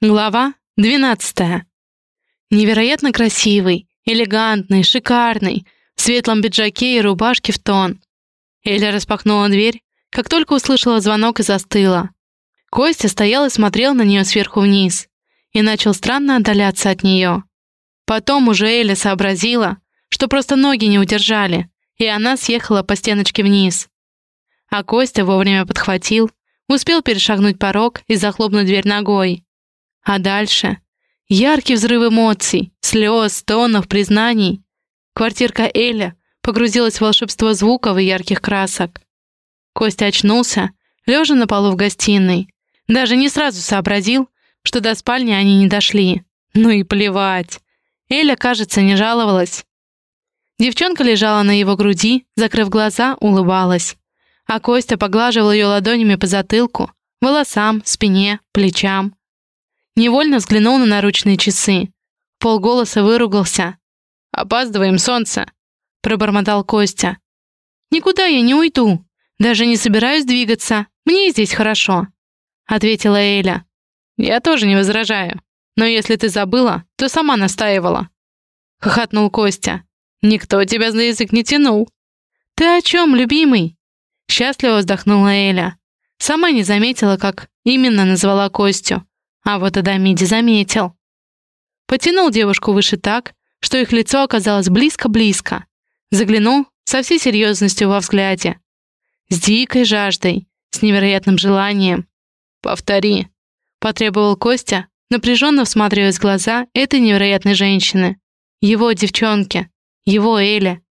Глава 12. Невероятно красивый, элегантный, шикарный, в светлом пиджаке и рубашке в тон. Эля распахнула дверь, как только услышала звонок и застыла. Костя стоял и смотрел на нее сверху вниз и начал странно отдаляться от нее. Потом уже Эля сообразила, что просто ноги не удержали, и она съехала по стеночке вниз. А Костя вовремя подхватил, успел перешагнуть порог и захлопнуть дверь ногой. А дальше? Яркий взрыв эмоций, слез, стонов, признаний. Квартирка Эля погрузилась в волшебство звуков и ярких красок. Костя очнулся, лежа на полу в гостиной. Даже не сразу сообразил, что до спальни они не дошли. Ну и плевать. Эля, кажется, не жаловалась. Девчонка лежала на его груди, закрыв глаза, улыбалась. А Костя поглаживал ее ладонями по затылку, волосам, спине, плечам. Невольно взглянул на наручные часы. Полголоса выругался. «Опаздываем, солнце!» — пробормотал Костя. «Никуда я не уйду. Даже не собираюсь двигаться. Мне здесь хорошо», — ответила Эля. «Я тоже не возражаю. Но если ты забыла, то сама настаивала», — хохотнул Костя. «Никто тебя за язык не тянул». «Ты о чем, любимый?» Счастливо вздохнула Эля. Сама не заметила, как именно назвала Костю. А вот Адамиди заметил. Потянул девушку выше так, что их лицо оказалось близко-близко. Заглянул со всей серьезностью во взгляде. С дикой жаждой, с невероятным желанием. «Повтори», — потребовал Костя, напряженно всматриваясь в глаза этой невероятной женщины. Его девчонки, его Эля.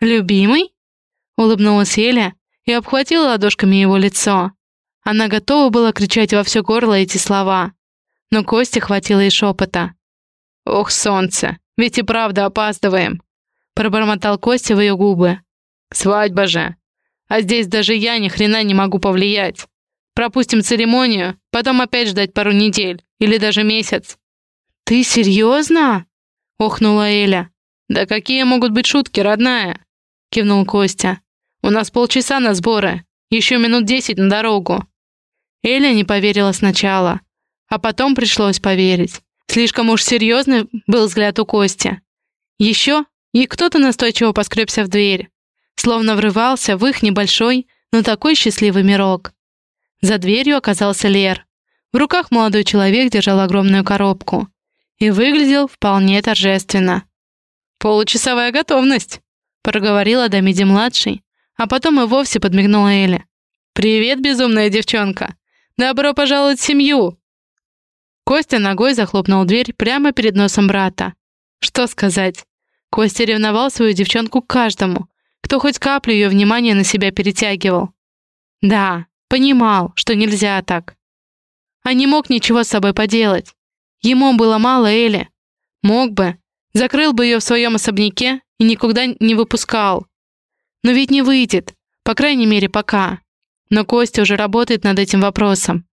«Любимый?» — улыбнулась Эля и обхватила ладошками его лицо. Она готова была кричать во все горло эти слова но Косте хватило и шепота. «Ох, солнце, ведь и правда опаздываем!» Пробормотал Костя в ее губы. «Свадьба же! А здесь даже я ни хрена не могу повлиять. Пропустим церемонию, потом опять ждать пару недель или даже месяц». «Ты серьезно?» — охнула Эля. «Да какие могут быть шутки, родная?» — кивнул Костя. «У нас полчаса на сборы, еще минут десять на дорогу». Эля не поверила сначала, а потом пришлось поверить. Слишком уж серьезный был взгляд у Кости. Еще и кто-то настойчиво поскребся в дверь, словно врывался в их небольшой, но такой счастливый мирок. За дверью оказался Лер. В руках молодой человек держал огромную коробку и выглядел вполне торжественно. «Получасовая готовность», — проговорила Адамиди-младший, а потом и вовсе подмигнула Эле. «Привет, безумная девчонка! Добро пожаловать в семью!» Костя ногой захлопнул дверь прямо перед носом брата. Что сказать? Костя ревновал свою девчонку каждому, кто хоть каплю ее внимания на себя перетягивал. Да, понимал, что нельзя так. А не мог ничего с собой поделать. Ему было мало Эли. Мог бы, закрыл бы ее в своем особняке и никуда не выпускал. Но ведь не выйдет, по крайней мере, пока. Но Костя уже работает над этим вопросом.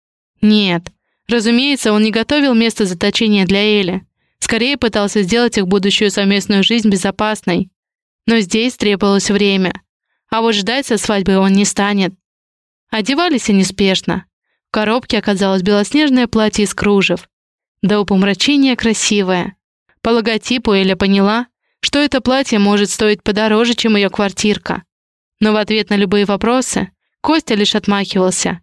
Нет, Разумеется, он не готовил место заточения для Эли. Скорее пытался сделать их будущую совместную жизнь безопасной. Но здесь требовалось время. А вот ждать со свадьбы он не станет. Одевались они спешно. В коробке оказалось белоснежное платье из кружев. До упомрачения красивое. По логотипу Эля поняла, что это платье может стоить подороже, чем ее квартирка. Но в ответ на любые вопросы Костя лишь отмахивался.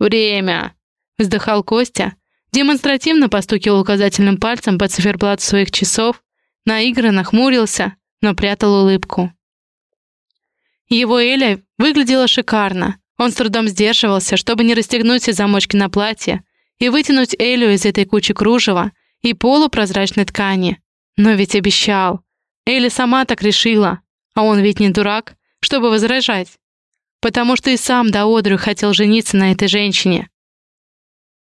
«Время!» Вздыхал Костя, демонстративно постукивал указательным пальцем по циферблату своих часов, наигранно хмурился, но прятал улыбку. Его Эля выглядела шикарно. Он с трудом сдерживался, чтобы не расстегнуть все замочки на платье и вытянуть Элю из этой кучи кружева и полупрозрачной ткани. Но ведь обещал. Эля сама так решила, а он ведь не дурак, чтобы возражать. Потому что и сам до одру хотел жениться на этой женщине.